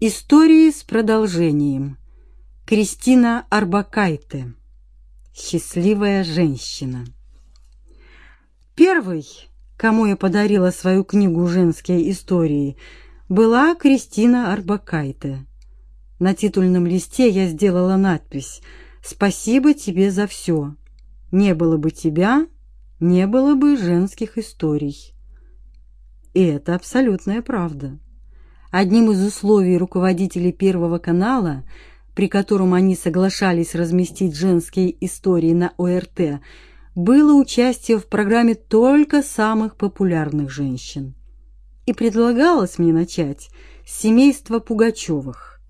Истории с продолжением. Кристина Арбакайте. Счастливая женщина. Первый, кому я подарила свою книгу «Женские истории», была Кристина Арбакайте. На титульном листе я сделала надпись «Спасибо тебе за все. Не было бы тебя, не было бы женских историй». И это абсолютная правда. Одним из условий руководителей Первого канала, при котором они соглашались разместить женские истории на ОРТ, было участие в программе только самых популярных женщин. И предлагалось мне начать с семейства Пугачевых.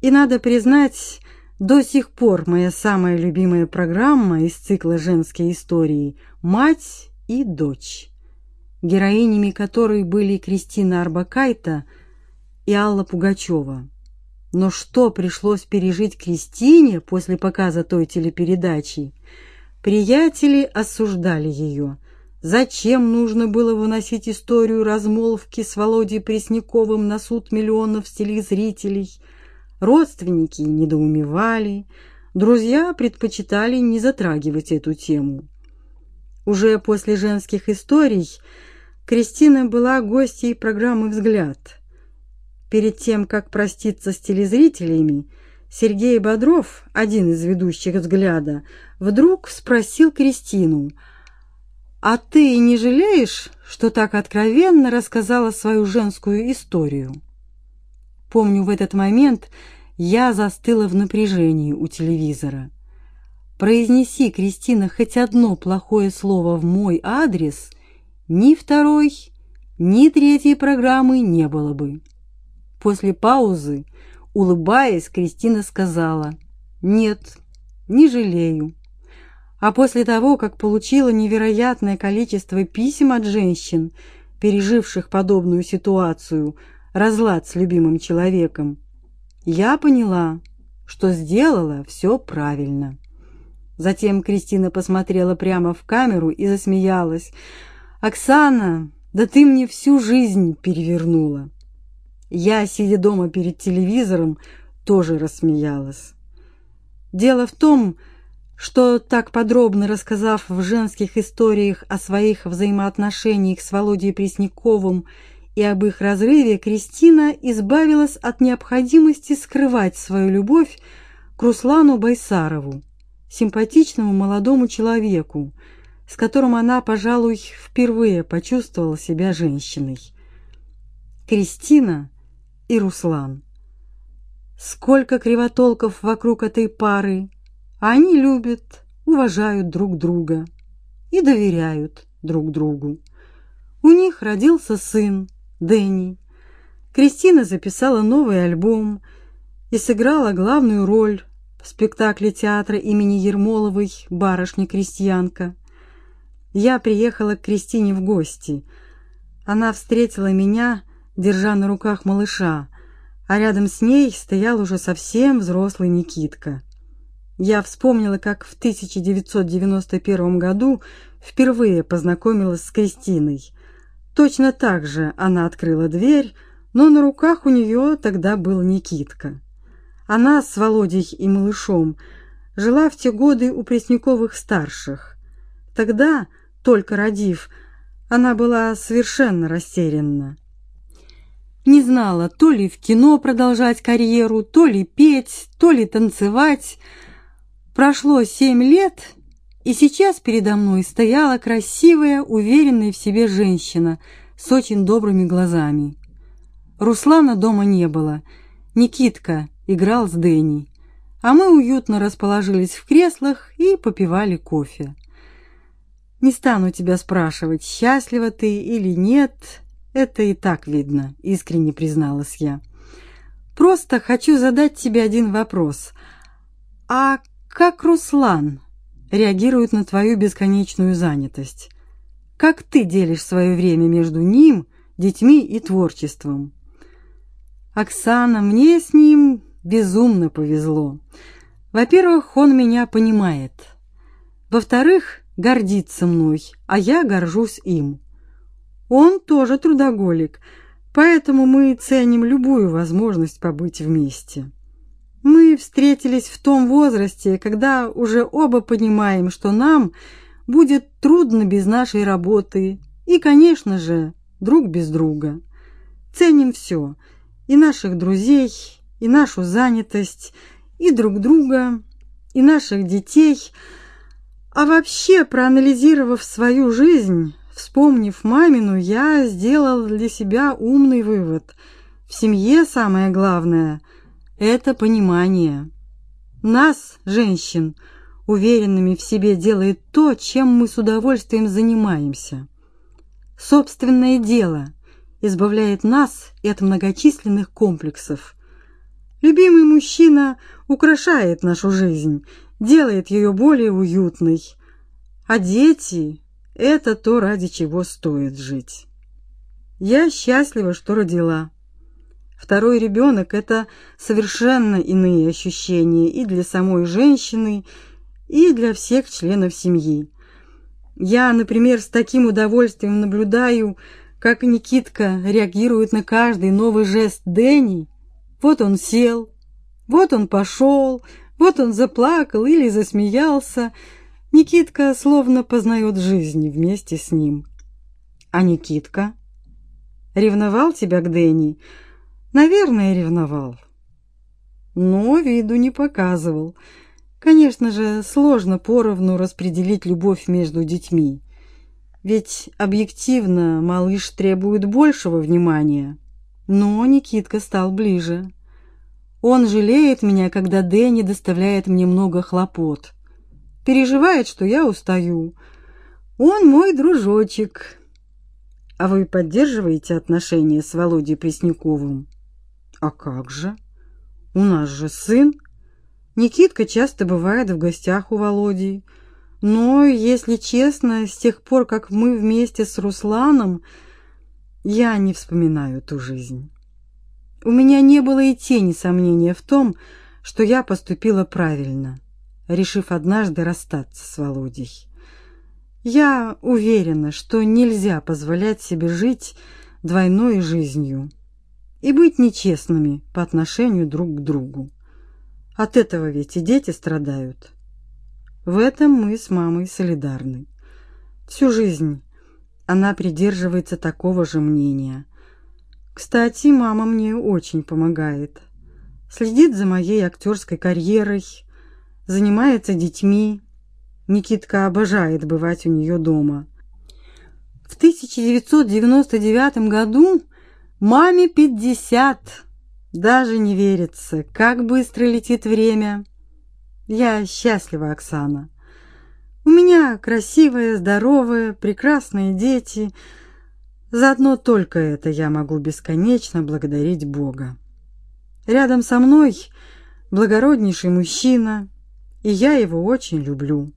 И надо признать, до сих пор моя самая любимая программа из цикла «Женские истории» «Мать и дочь» героинями которой были Кристина Арбакайте и Алла Пугачева. Но что пришлось пережить Кристине после показа той телепередачи? Приятели осуждали ее. Зачем нужно было выносить историю размолвки с Володей Пресняковым на суд миллионов телезрителей? Родственники недоумевали, друзья предпочитали не затрагивать эту тему. Уже после женских историй Кристина была гостьей программы «Взгляд». Перед тем, как проститься с телезрителями, Сергей Бодров, один из ведущих «Взгляда», вдруг спросил Кристину, «А ты не жалеешь, что так откровенно рассказала свою женскую историю?» Помню, в этот момент я застыла в напряжении у телевизора. Произнеси, Кристина, хоть одно плохое слово в мой адрес, ни второй, ни третьей программы не было бы. После паузы, улыбаясь, Кристина сказала: "Нет, не жалею". А после того, как получила невероятное количество писем от женщин, переживших подобную ситуацию, разлад с любимым человеком, я поняла, что сделала все правильно. Затем Кристина посмотрела прямо в камеру и засмеялась. Оксана, да ты мне всю жизнь перевернула. Я, сидя дома перед телевизором, тоже рассмеялась. Дело в том, что так подробно рассказав в женских историях о своих взаимоотношениях с Володей Пресняковым и об их разрыве, Кристина избавилась от необходимости скрывать свою любовь к Руслану Байсарову, симпатичному молодому человеку, с которым она, пожалуй, впервые почувствовала себя женщиной. Кристина и Руслан. Сколько кривотолков вокруг этой пары. Они любят, уважают друг друга и доверяют друг другу. У них родился сын, Дэнни. Кристина записала новый альбом и сыграла главную роль в спектакле театра имени Ермоловой «Барышня-крестьянка». Я приехала к Кристине в гости. Она встретила меня, держа на руках малыша, а рядом с ней стоял уже совсем взрослый Никитка. Я вспомнила, как в 1991 году впервые познакомилась с Кристиной. Точно так же она открыла дверь, но на руках у нее тогда был Никитка. Она с Володей и малышом жила в те годы у Пресняковых старших. Тогда только родив, она была совершенно растерянна. Не знала, то ли в кино продолжать карьеру, то ли петь, то ли танцевать. Прошло семь лет, и сейчас передо мной стояла красивая, уверенная в себе женщина с очень добрыми глазами. Руслана дома не было. Никитка играл с Дэнни, а мы уютно расположились в креслах и попивали кофе. Не стану тебя спрашивать, счастлива ты или нет, это и так видно, искренне призналась я. Просто хочу задать тебе один вопрос. А как Руслан реагирует на твою бесконечную занятость? Как ты делишь свое время между ним, детьми и творчеством? Оксана, мне с ним безумно повезло. Во-первых, он меня понимает. Во-вторых, гордится мной, а я горжусь им. Он тоже трудоголик, Поэтому мы ценим любую возможность побыть вместе. Мы встретились в том возрасте, когда уже оба понимаем, что нам будет трудно без нашей работы и, конечно же, друг без друга. Ценим все – и наших друзей, и нашу занятость, и друг друга, и наших детей. А вообще, проанализировав свою жизнь, вспомнив мамину, я сделал для себя умный вывод. В семье самое главное – это понимание. Нас, женщин, уверенными в себе делает то, чем мы с удовольствием занимаемся. Собственное дело избавляет нас и от многочисленных комплексов. Любимый мужчина украшает нашу жизнь, делает ее более уютной. А дети – это то, ради чего стоит жить. Я счастлива, что родила. Второй ребенок – это совершенно иные ощущения и для самой женщины, и для всех членов семьи. Я, например, с таким удовольствием наблюдаю, как Никитка реагирует на каждый новый жест Дени. Вот он сел, вот он пошел, вот он заплакал или засмеялся. Никитка словно познает жизнь вместе с ним. А Никитка? Ревновал тебя к Дени? Наверное, ревновал. Но виду не показывал. Конечно же, сложно поровну распределить любовь между детьми. Ведь объективно малыш требует большего внимания. Но Никитка стал ближе. Он жалеет меня, когда Дэнни доставляет мне много хлопот. Переживает, что я устаю. Он мой дружочек. А вы поддерживаете отношения с Володей Пресняковым? А как же? У нас же сын. Никитка часто бывает в гостях у Володи. Но, если честно, с тех пор, как мы вместе с Русланом, я не вспоминаю ту жизнь. У меня не было и тени сомнения в том, что я поступила правильно, решив однажды расстаться с Володей. Я уверена, что нельзя позволять себе жить двойной жизнью и быть нечестными по отношению друг к другу. От этого ведь и дети страдают. В этом мы с мамой солидарны. Всю жизнь она придерживается такого же мнения. Кстати, мама мне очень помогает. Следит за моей актерской карьерой, занимается детьми. Никитка обожает бывать у нее дома. В 1999 году маме 50. Даже не верится, как быстро летит время. Я счастлива, Оксана. У меня красивые, здоровые, прекрасные дети. За одно только это я могу бесконечно благодарить Бога. Рядом со мной благороднейший мужчина, и я его очень люблю.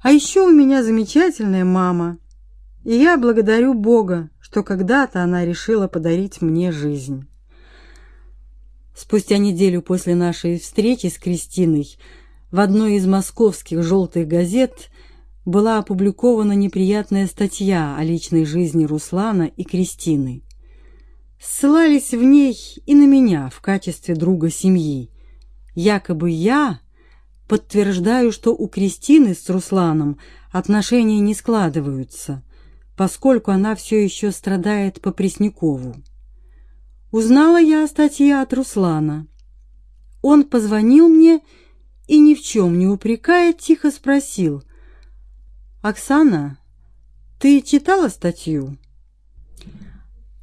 А еще у меня замечательная мама, и я благодарю Бога, что когда-то она решила подарить мне жизнь. Спустя неделю после нашей встречи с Кристиной в одной из московских желтых газет была опубликована неприятная статья о личной жизни Руслана и Кристины. Ссылались в ней и на меня в качестве друга семьи. Якобы я подтверждаю, что у Кристины с Русланом отношения не складываются, поскольку она все еще страдает по Преснякову. Узнала я о статье от Руслана. Он позвонил мне и, ни в чем не упрекая, тихо спросил. «Оксана, ты читала статью?»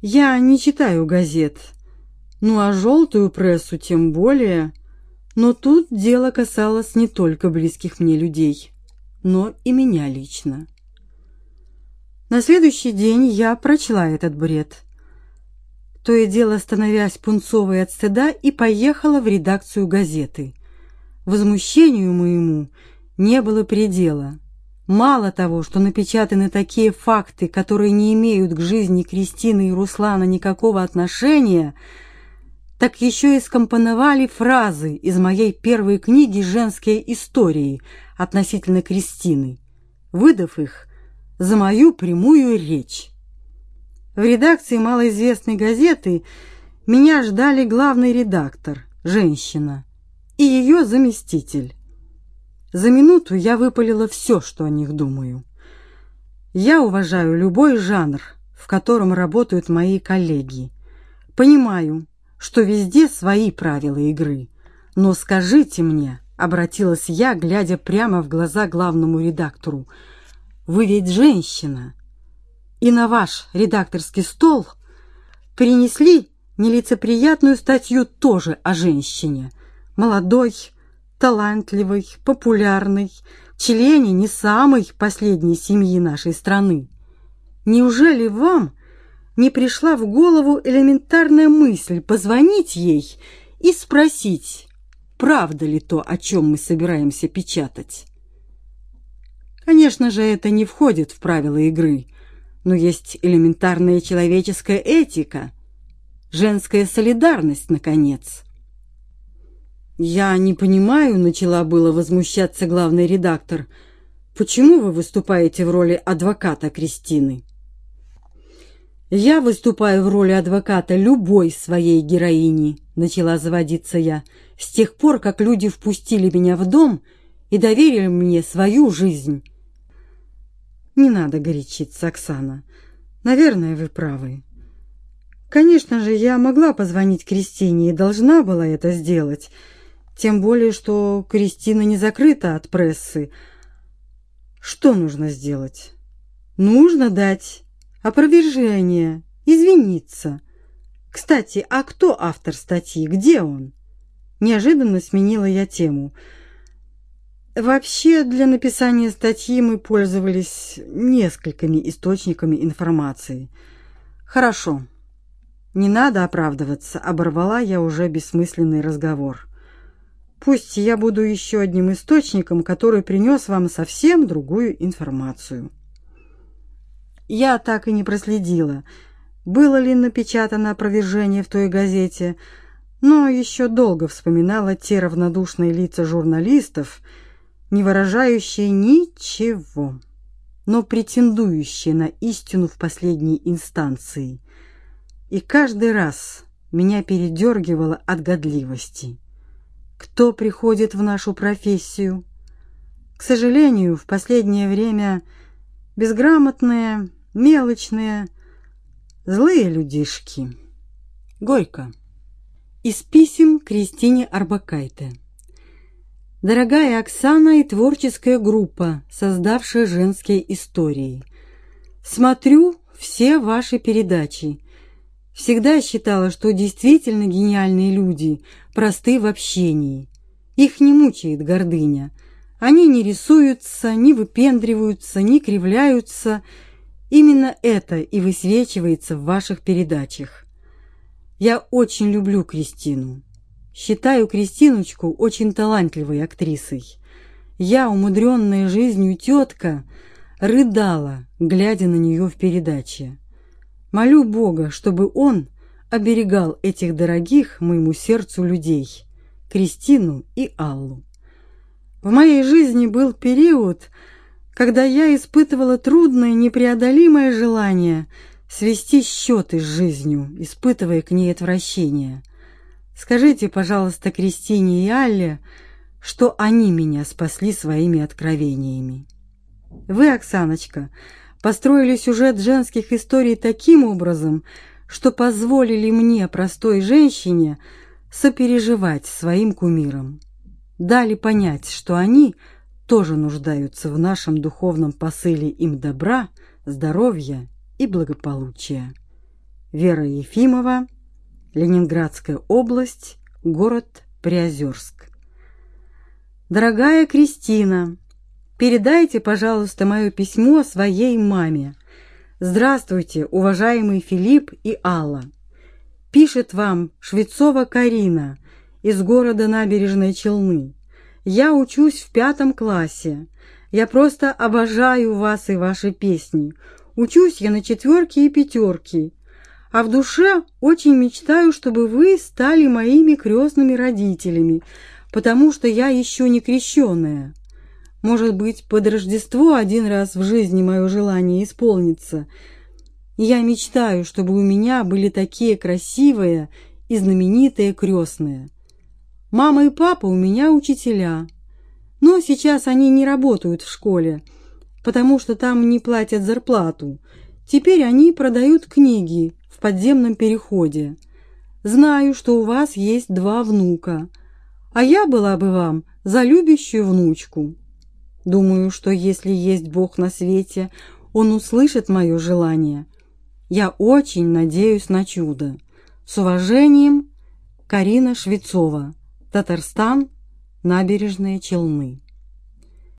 «Я не читаю газет. Ну, а желтую прессу тем более. Но тут дело касалось не только близких мне людей, но и меня лично». На следующий день я прочла этот бред то и дело становясь пунцовой от стыда, и поехала в редакцию газеты. Возмущению моему не было предела. Мало того, что напечатаны такие факты, которые не имеют к жизни Кристины и Руслана никакого отношения, так еще и скомпоновали фразы из моей первой книги «Женские истории» относительно Кристины, выдав их за мою прямую речь. В редакции малоизвестной газеты меня ждали главный редактор, женщина, и ее заместитель. За минуту я выпалила все, что о них думаю. Я уважаю любой жанр, в котором работают мои коллеги. Понимаю, что везде свои правила игры. Но скажите мне, обратилась я, глядя прямо в глаза главному редактору, вы ведь женщина. И на ваш редакторский стол принесли нелицеприятную статью тоже о женщине, молодой, талантливой, популярной, члене не самой последней семьи нашей страны. Неужели вам не пришла в голову элементарная мысль позвонить ей и спросить, правда ли то, о чем мы собираемся печатать? Конечно же, это не входит в правила игры, но есть элементарная человеческая этика, женская солидарность, наконец. «Я не понимаю», — начала было возмущаться главный редактор. «Почему вы выступаете в роли адвоката Кристины?» «Я выступаю в роли адвоката любой своей героини», — начала заводиться я, «с тех пор, как люди впустили меня в дом и доверили мне свою жизнь». «Не надо горячиться, Оксана. Наверное, вы правы. Конечно же, я могла позвонить Кристине и должна была это сделать». Тем более, что Кристина не закрыта от прессы. Что нужно сделать? Нужно дать опровержение, извиниться. Кстати, а кто автор статьи? Где он? Неожиданно сменила я тему. Вообще, для написания статьи мы пользовались несколькими источниками информации. Хорошо. Не надо оправдываться, оборвала я уже бессмысленный разговор. Пусть я буду еще одним источником, который принес вам совсем другую информацию. Я так и не проследила, было ли напечатано опровержение в той газете, но еще долго вспоминала те равнодушные лица журналистов, не выражающие ничего, но претендующие на истину в последней инстанции. И каждый раз меня передергивало от годливости кто приходит в нашу профессию. К сожалению, в последнее время безграмотные, мелочные, злые людишки. Горько. Из писем Кристине Арбакайте. Дорогая Оксана и творческая группа, создавшая женские истории. Смотрю все ваши передачи Всегда считала, что действительно гениальные люди просты в общении. Их не мучает гордыня. Они не рисуются, не выпендриваются, не кривляются. Именно это и высвечивается в ваших передачах. Я очень люблю Кристину. Считаю Кристиночку очень талантливой актрисой. Я, умудренная жизнью тетка, рыдала, глядя на нее в передаче. Молю Бога, чтобы Он оберегал этих дорогих моему сердцу людей, Кристину и Аллу. В моей жизни был период, когда я испытывала трудное, непреодолимое желание свести счеты с жизнью, испытывая к ней отвращение. Скажите, пожалуйста, Кристине и Алле, что они меня спасли своими откровениями. Вы, Оксаночка, построили сюжет женских историй таким образом, что позволили мне, простой женщине, сопереживать своим кумирам. Дали понять, что они тоже нуждаются в нашем духовном посыле им добра, здоровья и благополучия. Вера Ефимова, Ленинградская область, город Приозерск. Дорогая Кристина, Передайте, пожалуйста, мое письмо своей маме. Здравствуйте, уважаемый Филипп и Алла. Пишет вам Швецова Карина из города Набережной Челны. Я учусь в пятом классе. Я просто обожаю вас и ваши песни. Учусь я на четверке и пятерке. А в душе очень мечтаю, чтобы вы стали моими крестными родителями, потому что я еще не крещенная. Может быть, под Рождество один раз в жизни мое желание исполнится. Я мечтаю, чтобы у меня были такие красивые и знаменитые крестные. Мама и папа у меня учителя, но сейчас они не работают в школе, потому что там не платят зарплату. Теперь они продают книги в подземном переходе. Знаю, что у вас есть два внука, а я была бы вам за любящую внучку. Думаю, что если есть Бог на свете, Он услышит мое желание. Я очень надеюсь на чудо. С уважением, Карина Швецова. Татарстан. Набережные Челны.